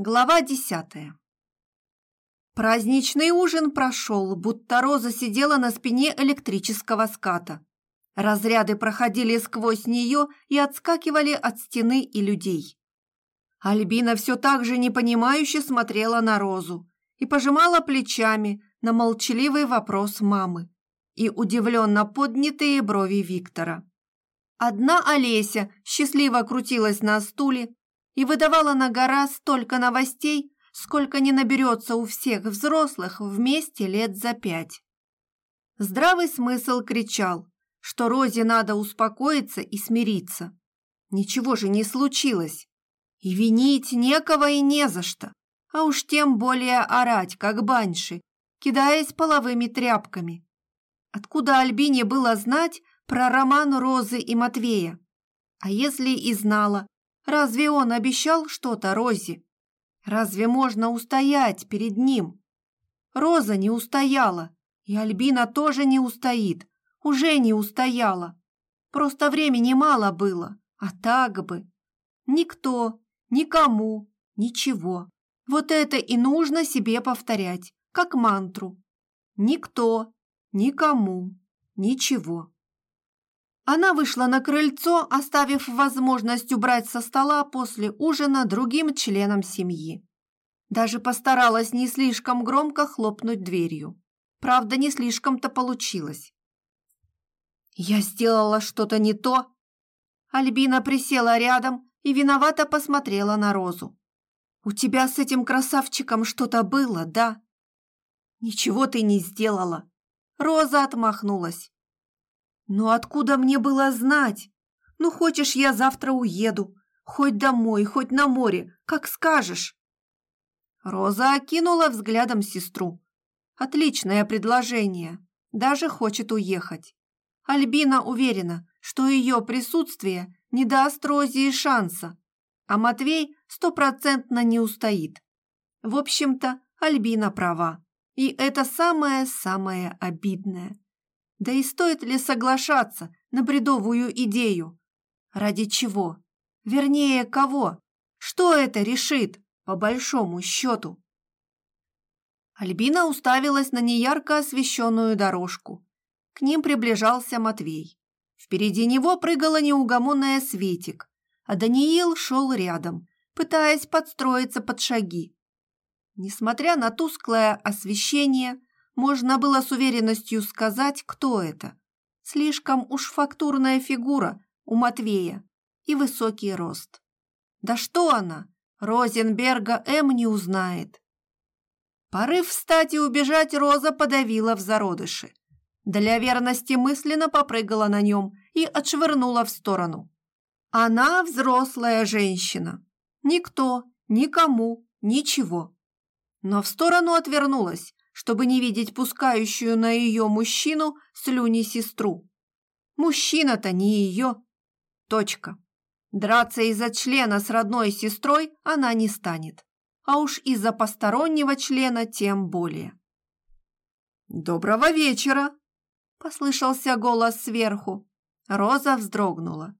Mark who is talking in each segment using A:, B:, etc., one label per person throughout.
A: Глава десятая. Праздничный ужин прошел, будто Роза сидела на спине электрического ската. Разряды проходили сквозь нее и отскакивали от стены и людей. Альбина все так же непонимающе смотрела на Розу и пожимала плечами на молчаливый вопрос мамы и удивленно поднятые брови Виктора. Одна Олеся счастливо крутилась на стуле, и выдавала на гора столько новостей, сколько не наберется у всех взрослых вместе лет за пять. Здравый смысл кричал, что Розе надо успокоиться и смириться. Ничего же не случилось. И винить некого и не за что, а уж тем более орать, как банши, кидаясь половыми тряпками. Откуда Альбине было знать про роман Розы и Матвея? А если и знала, Разве он обещал что-то Розе? Разве можно устоять перед ним? Роза не устояла, и Альбина тоже не устоит, уже не устояла. Просто времени мало было, а так бы. Никто, никому, ничего. Вот это и нужно себе повторять, как мантру. Никто, никому, ничего. Она вышла на крыльцо, оставив возможность убрать со стола после ужина другим членам семьи. Даже постаралась не слишком громко хлопнуть дверью. Правда, не слишком-то получилось. «Я сделала что-то не то?» Альбина присела рядом и виновато посмотрела на Розу. «У тебя с этим красавчиком что-то было, да?» «Ничего ты не сделала!» Роза отмахнулась. «Ну откуда мне было знать? Ну, хочешь, я завтра уеду. Хоть домой, хоть на море, как скажешь». Роза окинула взглядом сестру. «Отличное предложение. Даже хочет уехать. Альбина уверена, что ее присутствие не даст Розе и шанса, а Матвей стопроцентно не устоит. В общем-то, Альбина права. И это самое-самое обидное. Да и стоит ли соглашаться на бредовую идею? Ради чего? Вернее, кого? Что это решит, по большому счету? Альбина уставилась на неярко освещенную дорожку. К ним приближался Матвей. Впереди него прыгала неугомонная Светик, а Даниил шел рядом, пытаясь подстроиться под шаги. Несмотря на тусклое освещение, можно было с уверенностью сказать, кто это. Слишком уж фактурная фигура у Матвея и высокий рост. Да что она, Розенберга М не узнает. Порыв встать и убежать Роза подавила в зародыше. Для верности мысленно попрыгала на нем и отшвырнула в сторону. Она взрослая женщина. Никто, никому, ничего. Но в сторону отвернулась, чтобы не видеть пускающую на ее мужчину слюни сестру. Мужчина-то не ее. Точка. Драться из-за члена с родной сестрой она не станет. А уж из-за постороннего члена тем более. «Доброго вечера!» – послышался голос сверху. Роза вздрогнула.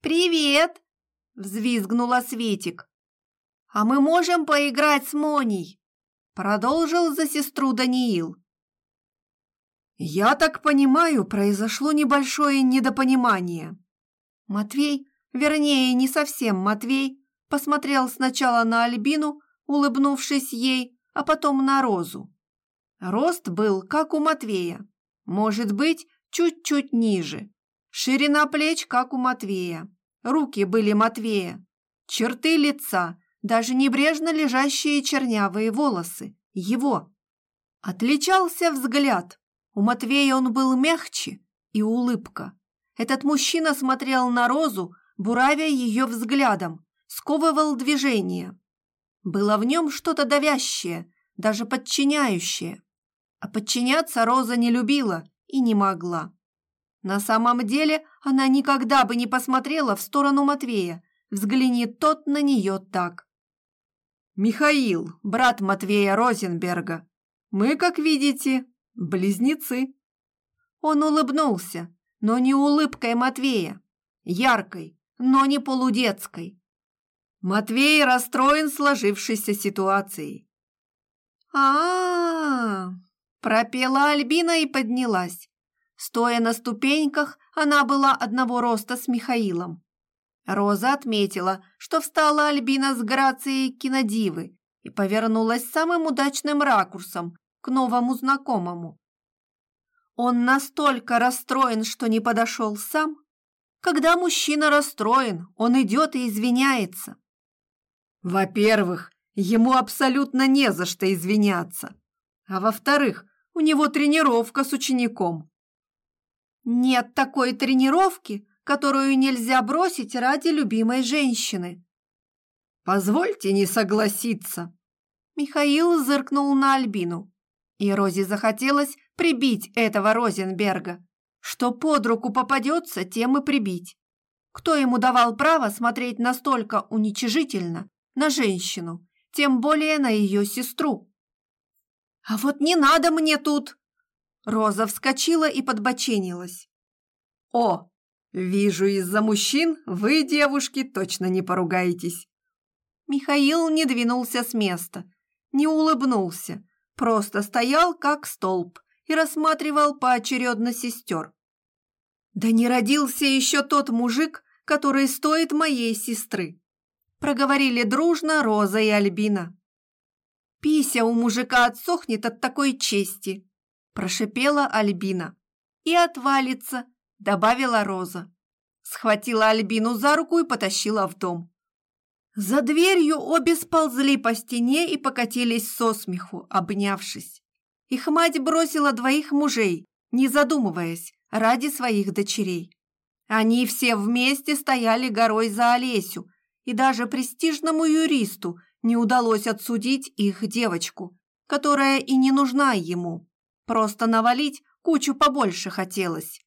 A: «Привет!» – взвизгнула Светик. «А мы можем поиграть с Моней?» Продолжил за сестру Даниил. «Я так понимаю, произошло небольшое недопонимание». Матвей, вернее, не совсем Матвей, посмотрел сначала на Альбину, улыбнувшись ей, а потом на Розу. Рост был, как у Матвея, может быть, чуть-чуть ниже. Ширина плеч, как у Матвея. Руки были Матвея. Черты лица даже небрежно лежащие чернявые волосы, его. Отличался взгляд. У Матвея он был мягче и улыбка. Этот мужчина смотрел на Розу, буравя ее взглядом, сковывал движение. Было в нем что-то давящее, даже подчиняющее. А подчиняться Роза не любила и не могла. На самом деле она никогда бы не посмотрела в сторону Матвея, взгляни тот на нее так. Михаил, брат Матвея Розенберга. Мы, как видите, близнецы. Он улыбнулся, но не улыбкой Матвея, яркой, но не полудетской. Матвей расстроен сложившейся ситуацией. а, -а, -а пропела Альбина и поднялась. Стоя на ступеньках, она была одного роста с Михаилом. Роза отметила, что встала Альбина с грацией кинодивы и повернулась самым удачным ракурсом к новому знакомому. Он настолько расстроен, что не подошел сам. Когда мужчина расстроен, он идет и извиняется. Во-первых, ему абсолютно не за что извиняться. А во-вторых, у него тренировка с учеником. Нет такой тренировки, которую нельзя бросить ради любимой женщины. Позвольте не согласиться. Михаил зыркнул на Альбину, и Розе захотелось прибить этого Розенберга. Что под руку попадется, тем и прибить. Кто ему давал право смотреть настолько уничижительно на женщину, тем более на ее сестру? «А вот не надо мне тут!» Роза вскочила и подбоченилась. «О, вижу, из-за мужчин вы, девушки, точно не поругаетесь!» Михаил не двинулся с места, не улыбнулся, просто стоял как столб и рассматривал поочередно сестер. «Да не родился еще тот мужик, который стоит моей сестры!» Проговорили дружно Роза и Альбина. «Пися у мужика отсохнет от такой чести!» Прошипела Альбина. «И отвалится!» Добавила Роза. Схватила Альбину за руку и потащила в дом. За дверью обе сползли по стене и покатились со смеху, обнявшись. Их мать бросила двоих мужей, не задумываясь, ради своих дочерей. Они все вместе стояли горой за Олесю, и даже престижному юристу не удалось отсудить их девочку, которая и не нужна ему. Просто навалить кучу побольше хотелось.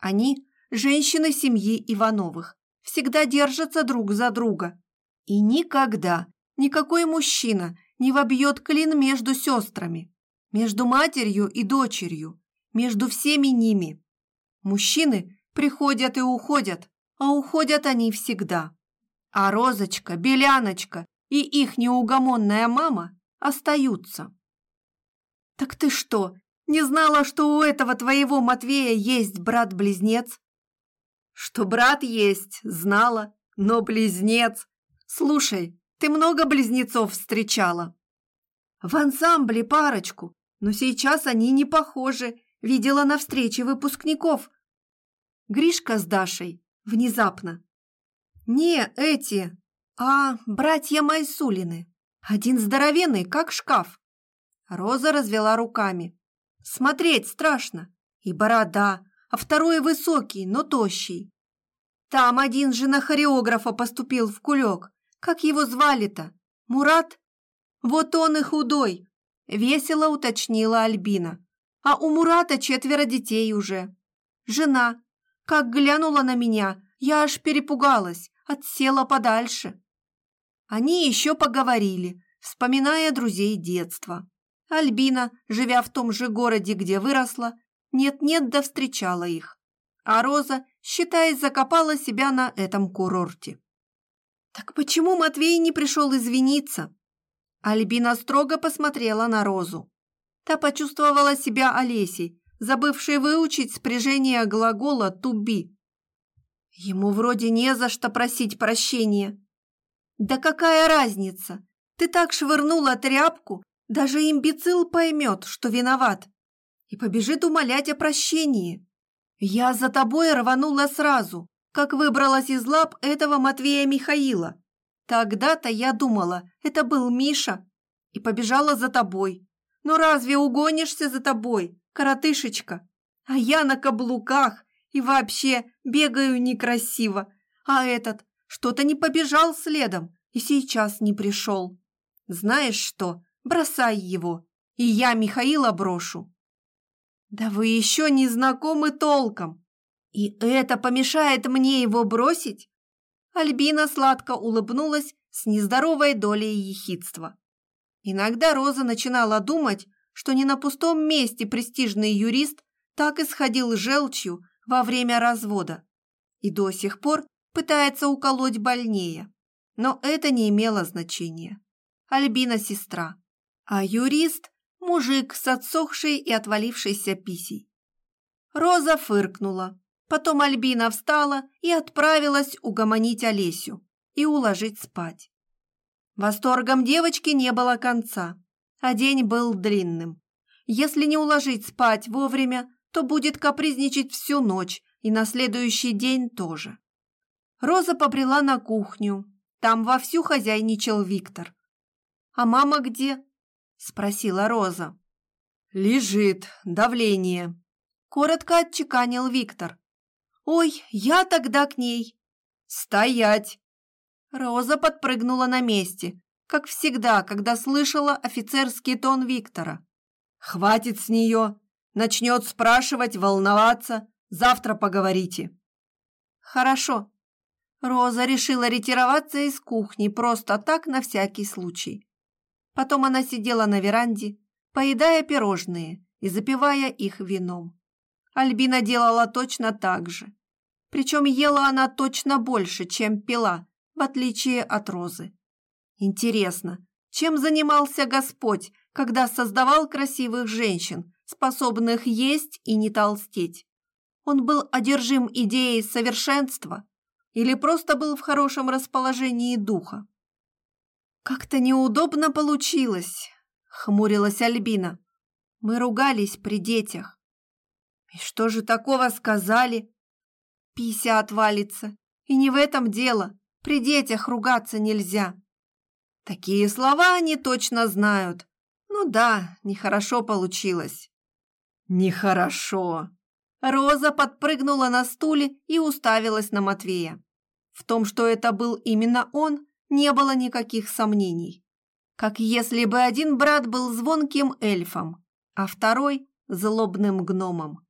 A: Они, женщины семьи Ивановых, всегда держатся друг за друга. И никогда никакой мужчина не вобьет клин между сестрами между матерью и дочерью, между всеми ними. Мужчины приходят и уходят, а уходят они всегда. А Розочка, Беляночка и их неугомонная мама остаются. «Так ты что, не знала, что у этого твоего Матвея есть брат-близнец?» «Что брат есть, знала, но близнец. Слушай, ты много близнецов встречала?» «В ансамбле парочку, но сейчас они не похожи. Видела на встрече выпускников. Гришка с Дашей. Внезапно. Не эти, а братья Майсулины. Один здоровенный, как шкаф. Роза развела руками. Смотреть страшно. И борода, а второй высокий, но тощий. Там один же на хореографа поступил в кулек. Как его звали-то? Мурат? Вот он и худой, Весело уточнила Альбина. А у Мурата четверо детей уже. Жена. Как глянула на меня, я аж перепугалась, отсела подальше. Они еще поговорили, вспоминая друзей детства. Альбина, живя в том же городе, где выросла, нет-нет да встречала их. А Роза, считаясь, закопала себя на этом курорте. Так почему Матвей не пришел извиниться? Альбина строго посмотрела на Розу. Та почувствовала себя Олесей, забывшей выучить спряжение глагола «to be». Ему вроде не за что просить прощения. Да какая разница? Ты так швырнула тряпку, даже имбецил поймет, что виноват, и побежит умолять о прощении. Я за тобой рванула сразу, как выбралась из лап этого Матвея Михаила. Тогда-то я думала, это был Миша, и побежала за тобой. Но разве угонишься за тобой, коротышечка? А я на каблуках и вообще бегаю некрасиво. А этот что-то не побежал следом и сейчас не пришел. Знаешь что, бросай его, и я Михаила брошу. Да вы еще не знакомы толком. И это помешает мне его бросить? Альбина сладко улыбнулась с нездоровой долей ехидства. Иногда Роза начинала думать, что не на пустом месте престижный юрист так исходил желчью во время развода и до сих пор пытается уколоть больнее. но это не имело значения. Альбина – сестра, а юрист – мужик с отсохшей и отвалившейся писей. Роза фыркнула. Потом Альбина встала и отправилась угомонить Олесю и уложить спать. Восторгом девочки не было конца, а день был длинным. Если не уложить спать вовремя, то будет капризничать всю ночь и на следующий день тоже. Роза побрела на кухню. Там вовсю хозяйничал Виктор. «А мама где?» – спросила Роза.
B: «Лежит, давление», – коротко отчеканил Виктор.
A: «Ой, я тогда к ней».
B: «Стоять!»
A: Роза подпрыгнула на месте, как всегда, когда слышала офицерский тон Виктора.
B: «Хватит с нее! Начнет спрашивать, волноваться. Завтра поговорите».
A: «Хорошо». Роза решила ретироваться из кухни просто так, на всякий случай. Потом она сидела на веранде, поедая пирожные и запивая их вином. Альбина делала точно так же. Причем ела она точно больше, чем пила, в отличие от Розы. Интересно, чем занимался Господь, когда создавал красивых женщин, способных есть и не толстеть? Он был одержим идеей совершенства или просто был в хорошем расположении духа? «Как-то неудобно получилось», — хмурилась Альбина. «Мы ругались при детях». «И что же такого сказали?» «Пися отвалится. И не в этом дело. При детях ругаться нельзя. Такие слова они точно знают. Ну да, нехорошо получилось.
B: Нехорошо.
A: Роза подпрыгнула на стуле и уставилась на Матвея. В том, что это был именно он, не было никаких сомнений. Как если бы один брат был звонким эльфом, а второй – злобным гномом.